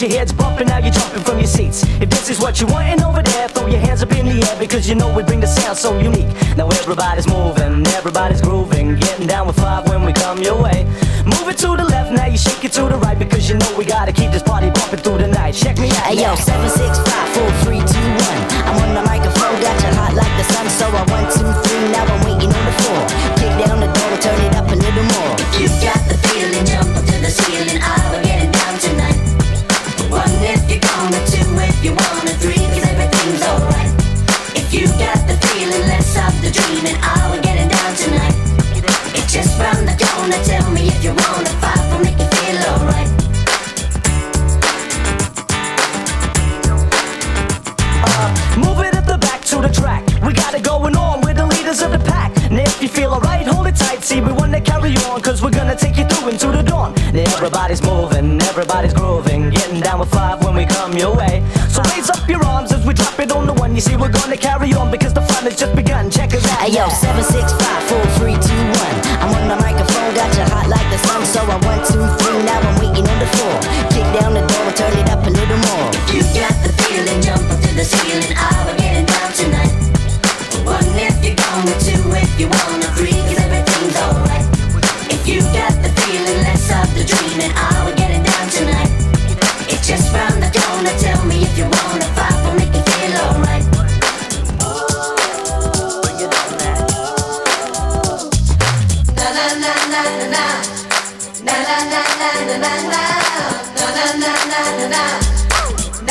your heads bumping, now you're jumping from your seats. If this is what you want and over there, throw your hands up in the air because you know we bring the sound so unique. Now everybody's moving, everybody's grooving, getting down with five when we come your way. Move it to the left, now you shake it to the right because you know we gotta keep this party bumping through the night. Check me out. Hey yo, seven six five four three two you wanna fight for make you feel alright. Uh, move it at the back to the track. We got it going on. We're the leaders of the pack. And if you feel alright, hold it tight. See, we wanna carry on, cause we're gonna take you through into the dawn. Everybody's moving, everybody's grooving. Getting down with five when we come your way. So raise up your arms as we drop it on the one. You see, we're gonna carry on because the fun has just begun. Check us out. Hey yo, seven six the ceiling. I will get it down tonight. One if you're gonna, two if you wanna, three 'cause everything's alright. If you got the feeling, let's stop the dreaming. I will get it down tonight. It's just round the corner. Tell me if you wanna fight for make you feel alright. If you got the feeling, jump up to the ceiling. I will get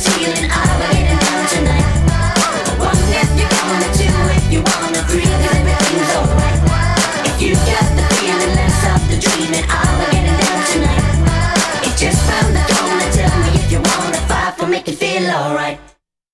feeling out.